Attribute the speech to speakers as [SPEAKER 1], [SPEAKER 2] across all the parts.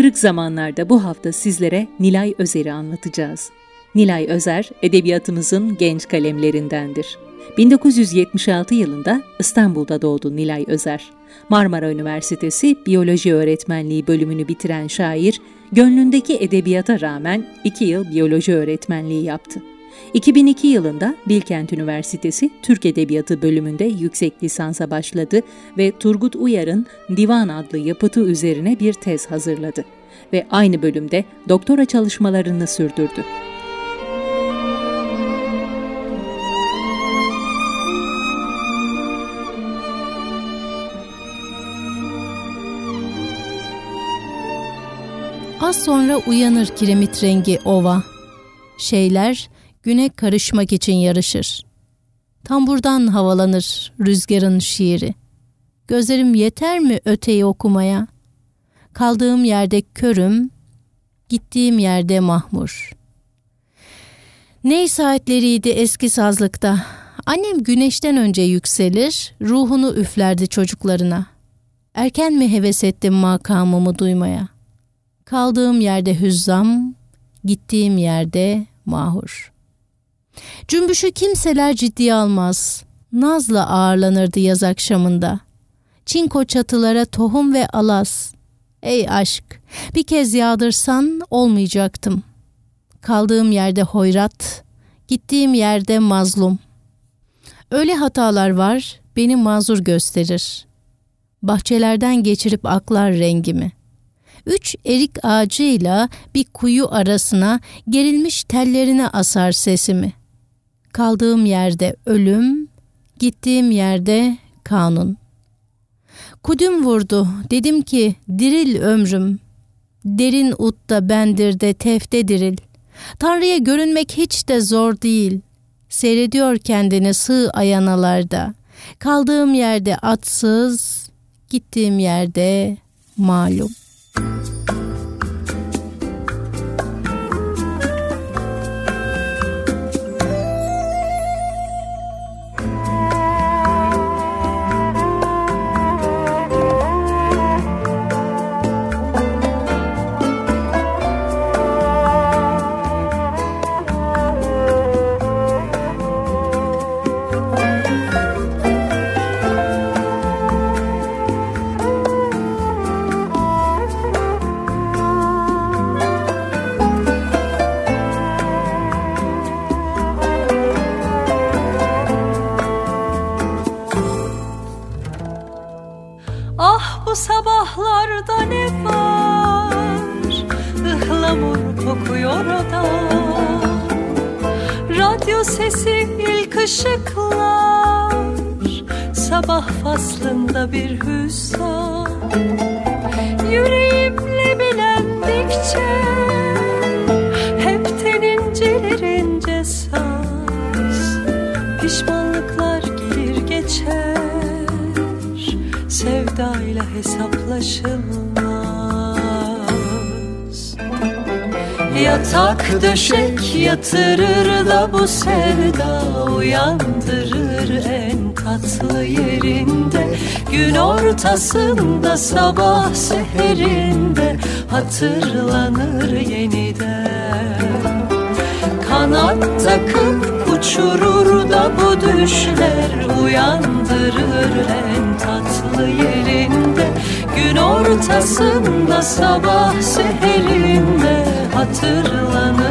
[SPEAKER 1] Kırık zamanlarda bu hafta sizlere Nilay Özer'i anlatacağız. Nilay Özer, edebiyatımızın genç kalemlerindendir. 1976 yılında İstanbul'da doğdu Nilay Özer. Marmara Üniversitesi Biyoloji Öğretmenliği bölümünü bitiren şair, gönlündeki edebiyata rağmen iki yıl biyoloji öğretmenliği yaptı. 2002 yılında Bilkent Üniversitesi Türk Edebiyatı bölümünde yüksek lisansa başladı ve Turgut Uyar'ın Divan adlı yapıtı üzerine bir tez hazırladı ve aynı bölümde doktora çalışmalarını sürdürdü.
[SPEAKER 2] Az sonra uyanır kiremit rengi ova. Şeyler güne karışmak için yarışır. Tamburdan havalanır rüzgarın şiiri. Gözlerim yeter mi öteyi okumaya? Kaldığım yerde körüm, gittiğim yerde mahmur. Ney saatleriydi eski sazlıkta. Annem güneşten önce yükselir, ruhunu üflerdi çocuklarına. Erken mi heves ettim makamımı duymaya? Kaldığım yerde hüzzam, gittiğim yerde mahur.'' Cümbüşü kimseler ciddiye almaz. Nazla ağırlanırdı yaz akşamında. Çinko çatılara tohum ve alas. Ey aşk, bir kez yağdırsan olmayacaktım. Kaldığım yerde hoyrat, gittiğim yerde mazlum. Öyle hatalar var, beni mazur gösterir. Bahçelerden geçirip aklar rengimi. Üç erik ağacıyla bir kuyu arasına gerilmiş tellerine asar sesimi. Kaldığım yerde ölüm, gittiğim yerde kanun. Kudüm vurdu, dedim ki diril ömrüm. Derin utta bendir de tefte diril. Tanrı'ya görünmek hiç de zor değil. Seyrediyor kendini sığ ayanalarda. Kaldığım yerde atsız, gittiğim yerde malum.
[SPEAKER 3] Faslında bir hüsran. Yüreğimle bilendikçe Hep tenincilerince saz Pişmanlıklar gelir geçer Sevdayla hesaplaşılmaz Yatak döşek yatırır da bu sevda uyandırır en tatlı yerinde. Gün ortasında sabah seherinde Hatırlanır yeniden. Kanat takıp uçurur da bu düşler Uyandırır en tatlı yerinde. Gün ortasında sabah seherinde Hatırlanır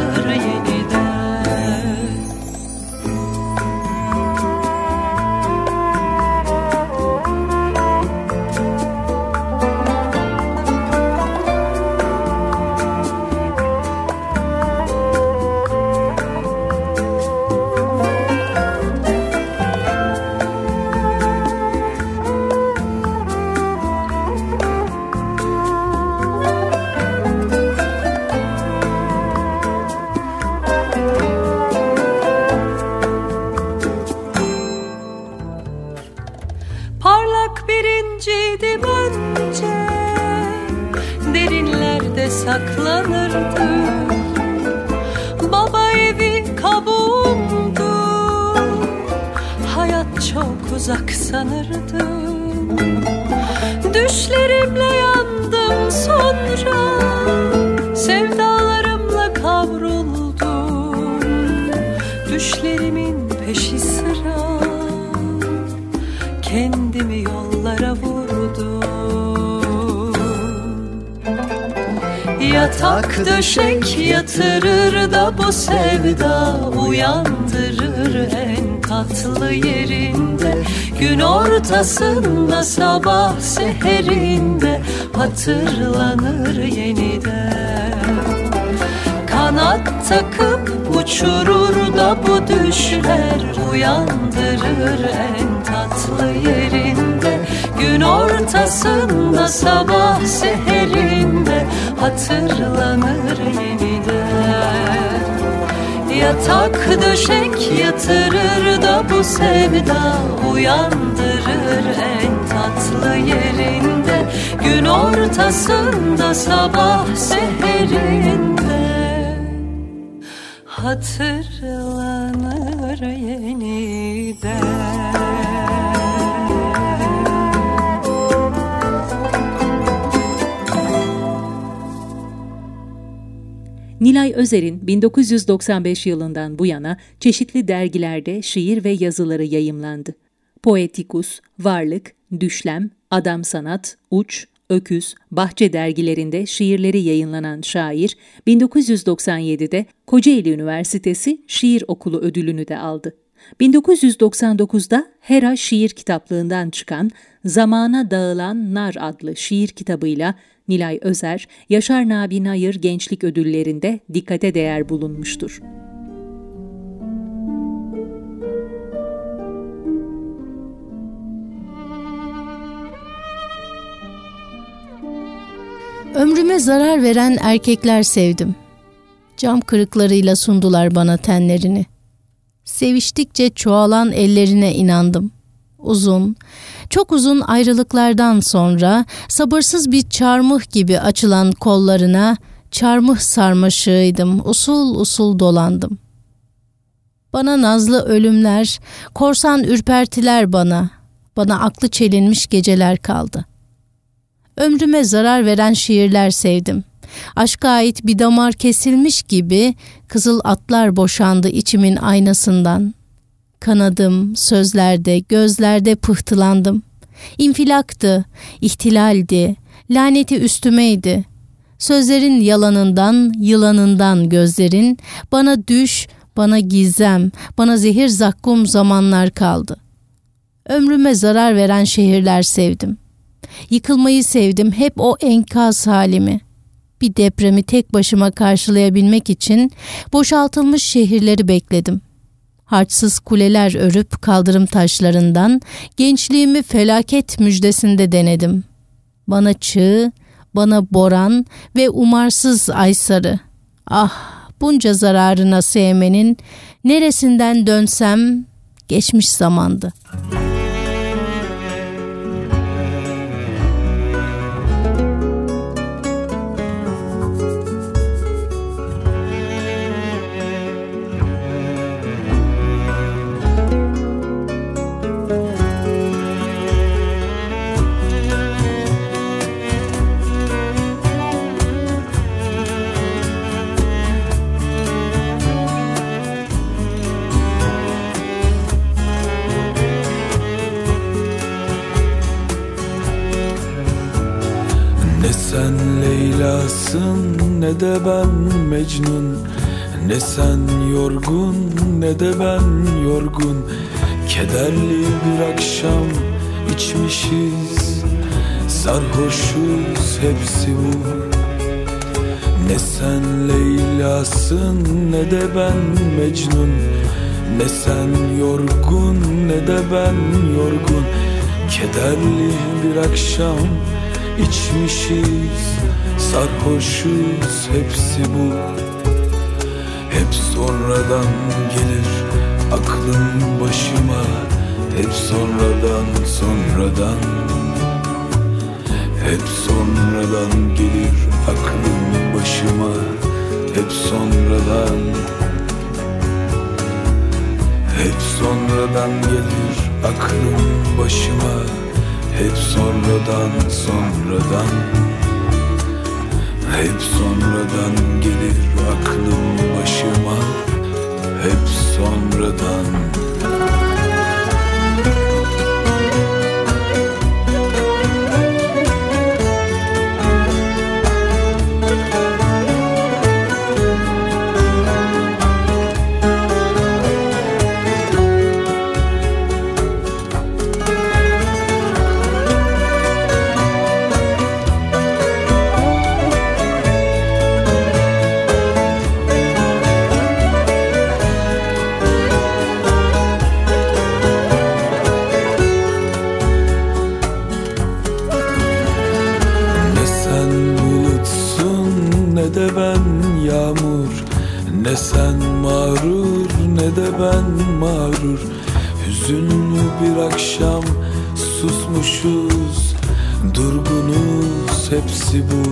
[SPEAKER 3] Düşlerimin peşi sıra Kendimi yollara vurdum. Yatak döşek yatırır da bu sevda Uyandırır en tatlı yerinde. Gün ortasında sabah seherinde Hatırlanır yeniden. Kanat takıp uçurur da bu düşler Uyandırır en tatlı yerinde. Gün ortasında sabah seherinde Hatırlanır yeniden Yatak döşek yatırır da bu sevda Uyandırır en tatlı yerinde. Gün ortasında sabah seherinde Hatırlanır yeniden
[SPEAKER 1] Nilay Özer'in 1995 yılından bu yana çeşitli dergilerde şiir ve yazıları yayımlandı. Poetikus, Varlık, Düşlem, Adam Sanat, Uç, Öküz, Bahçe dergilerinde şiirleri yayınlanan şair, 1997'de Kocaeli Üniversitesi Şiir Okulu ödülünü de aldı. 1999'da Hera Şiir Kitaplığından çıkan Zamana Dağılan Nar adlı şiir kitabıyla Nilay Özer, Yaşar Nabi Nayır Gençlik Ödülleri'nde dikkate değer bulunmuştur.
[SPEAKER 2] Ömrüme zarar veren erkekler sevdim. Cam kırıklarıyla sundular bana tenlerini. Seviştikçe çoğalan ellerine inandım. Uzun, çok uzun ayrılıklardan sonra sabırsız bir çarmıh gibi açılan kollarına çarmıh sarmaşığıydım, usul usul dolandım. Bana nazlı ölümler, korsan ürpertiler bana, bana aklı çelinmiş geceler kaldı. Ömrüme zarar veren şiirler sevdim. Aşka ait bir damar kesilmiş gibi kızıl atlar boşandı içimin aynasından. Kanadım, sözlerde, gözlerde pıhtılandım. İnfilaktı, ihtilaldi, laneti üstümeydi. Sözlerin yalanından, yılanından gözlerin, bana düş, bana gizem, bana zehir zakkum zamanlar kaldı. Ömrüme zarar veren şehirler sevdim. Yıkılmayı sevdim, hep o enkaz halimi. Bir depremi tek başıma karşılayabilmek için boşaltılmış şehirleri bekledim.'' harçsız kuleler örüp kaldırım taşlarından gençliğimi felaket müjdesinde denedim. Bana çığ, bana boran ve umarsız aysarı. Ah bunca zararına sevmenin neresinden dönsem geçmiş zamandı.''
[SPEAKER 4] Leyla'sın ne de ben Mecnun. Ne sen yorgun ne de ben yorgun. Kederli bir akşam içmişiz. Sarhoşuz hepsi bu. Ne sen Leyla'sın ne de ben Mecnun. Ne sen yorgun ne de ben yorgun. Kederli bir akşam içmişiz Sarhoşuz hepsi bu. Hep sonradan gelir aklım başıma Hep sonradan sonradan. Hep sonradan gelir aklım başıma hep sonradan. Hep sonradan gelir aklım başıma Hep sonradan sonradan. Hep sonradan gelir aklım başıma. Hep sonradan hepsi bu.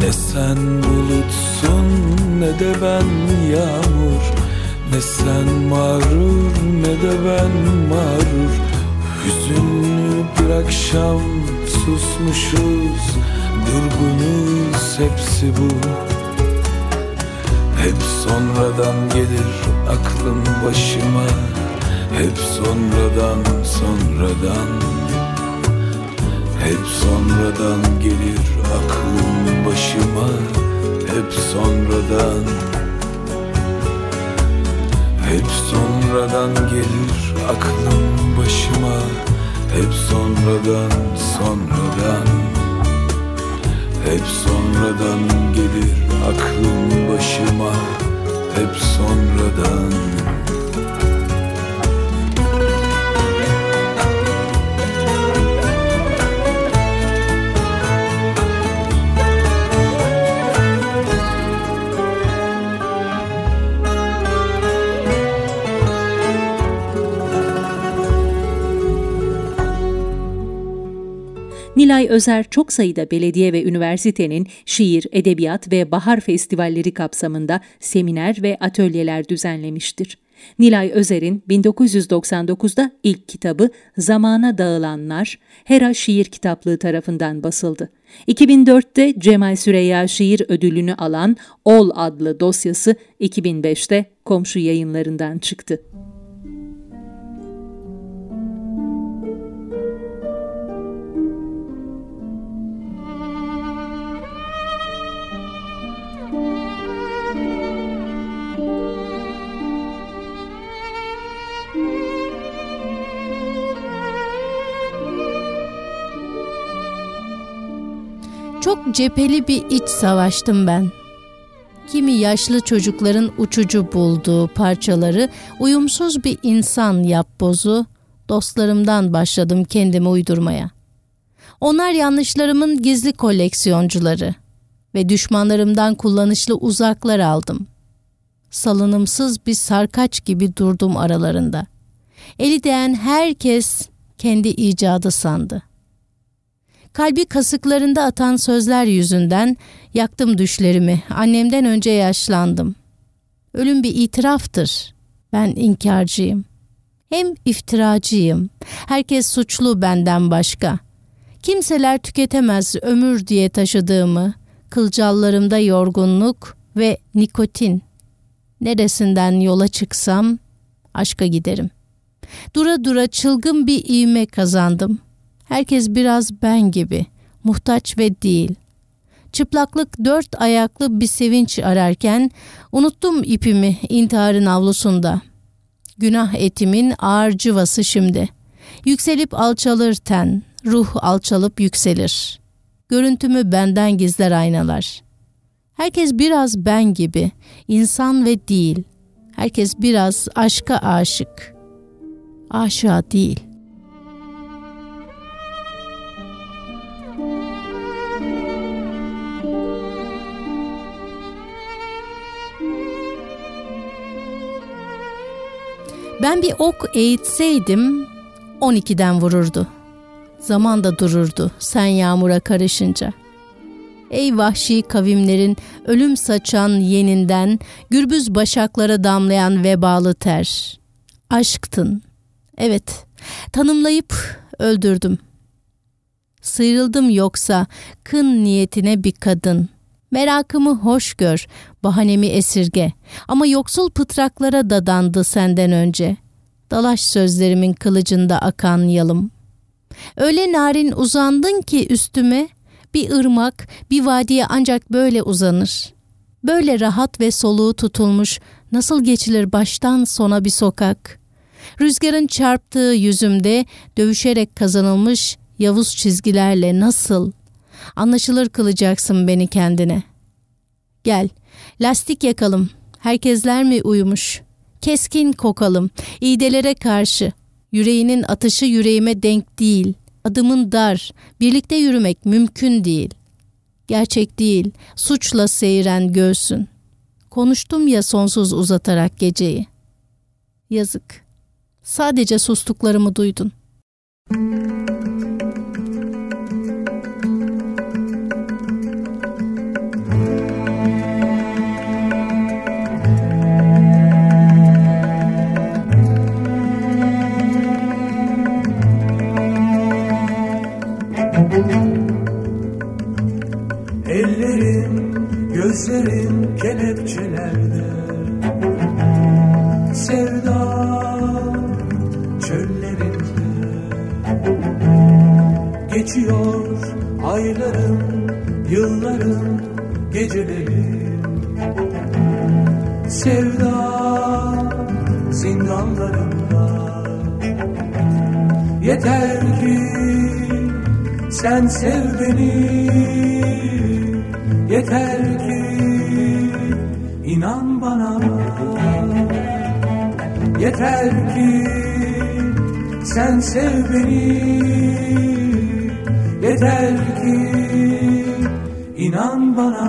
[SPEAKER 4] Ne sen bulutsun ne de ben yağmur. Ne sen mağrur ne de ben mağrur. Hüzünlü bir akşam susmuşuz Durgunuz hepsi bu. Hep sonradan gelir aklım başıma Hep sonradan sonradan. Hep sonradan gelir aklım başıma. Hep sonradan. Hep sonradan gelir aklım başıma. Hep sonradan sonradan. Hep sonradan gelir aklım başıma. Hep sonradan
[SPEAKER 1] Nilay Özer çok sayıda belediye ve üniversitenin şiir, edebiyat ve bahar festivalleri kapsamında seminer ve atölyeler düzenlemiştir. Nilay Özer'in 1999'da ilk kitabı Zamana Dağılanlar, Hera Şiir Kitaplığı tarafından basıldı. 2004'te Cemal Süreyya Şiir Ödülünü alan Ol adlı dosyası 2005'te komşu yayınlarından çıktı.
[SPEAKER 2] Çok cepheli bir iç savaştım ben. Kimi yaşlı çocukların uçucu bulduğu parçaları uyumsuz bir insan yapbozu, dostlarımdan başladım kendimi uydurmaya. Onlar yanlışlarımın gizli koleksiyoncuları ve düşmanlarımdan kullanışlı uzaklar aldım. Salınımsız bir sarkaç gibi durdum aralarında. Eli değen herkes kendi icadı sandı. Kalbi kasıklarında atan sözler yüzünden yaktım düşlerimi. Annemden önce yaşlandım. Ölüm bir itiraftır. Ben inkarcıyım. Hem iftiracıyım. Herkes suçlu benden başka. Kimseler tüketemez ömür diye taşıdığımı. Kılcallarımda yorgunluk ve nikotin. Neresinden yola çıksam aşka giderim. Dura dura çılgın bir ivme kazandım.'' Herkes biraz ben gibi, muhtaç ve değil. Çıplaklık dört ayaklı bir sevinç ararken unuttum ipimi intiharın avlusunda. Günah etimin ağır cıvası şimdi. Yükselip alçalır ten, ruh alçalıp yükselir. Görüntümü benden gizler aynalar. Herkes biraz ben gibi, insan ve değil. Herkes biraz aşka aşık. Aşığa değil. Ben bir ok eğitseydim 12'den vururdu. Zaman da dururdu sen yağmura karışınca. Ey vahşi kavimlerin ölüm saçan yeninden, gürbüz başaklara damlayan vebalı ter. Aşktın. Evet, tanımlayıp öldürdüm. Sıyrıldım yoksa kın niyetine bir kadın. Merakımı hoş gör, bahanemi esirge. Ama yoksul pıtraklara dadandı senden önce. Dalaş sözlerimin kılıcında akan yalım. Öyle narin uzandın ki üstüme, bir ırmak, bir vadiye ancak böyle uzanır. Böyle rahat ve soluğu tutulmuş, nasıl geçilir baştan sona bir sokak? Rüzgarın çarptığı yüzümde dövüşerek kazanılmış Yavuz çizgilerle nasıl? Anlaşılır kılacaksın beni kendine. Gel, lastik yakalım. Herkesler mi uyumuş? Keskin kokalım, iğdelere karşı. Yüreğinin atışı yüreğime denk değil. Adımın dar, birlikte yürümek mümkün değil. Gerçek değil, suçla seyren göğsün. Konuştum ya sonsuz uzatarak geceyi. Yazık. Sadece sustuklarımı duydun.
[SPEAKER 5] Gözlerim sen sev beni Yeter ki inan bana. Yeter ki sen sev beni Yeter ki inan bana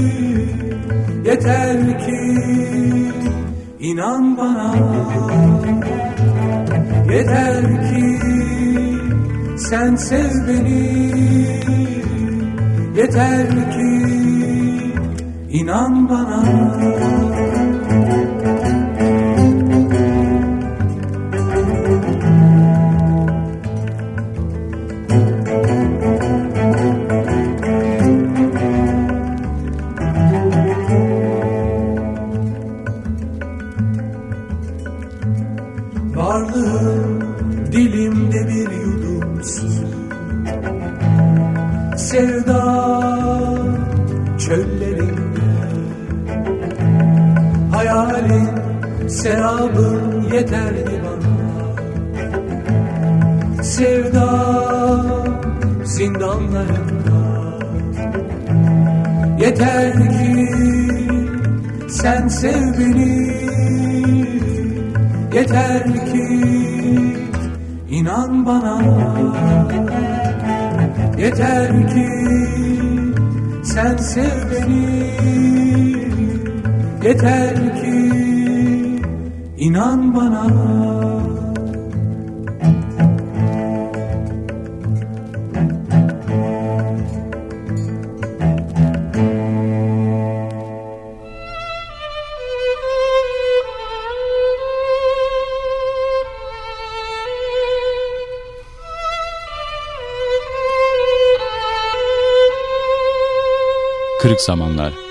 [SPEAKER 5] Yeter ki inan bana. Yeter ki sen sev beni. Yeter ki inan bana yeterdi bana. Sevda zindanlarında. Yeter ki sen sev beni. Yeter ki inan bana. Yeter ki sen sev beni. Yeter ki İnan bana.
[SPEAKER 6] Kırık Zamanlar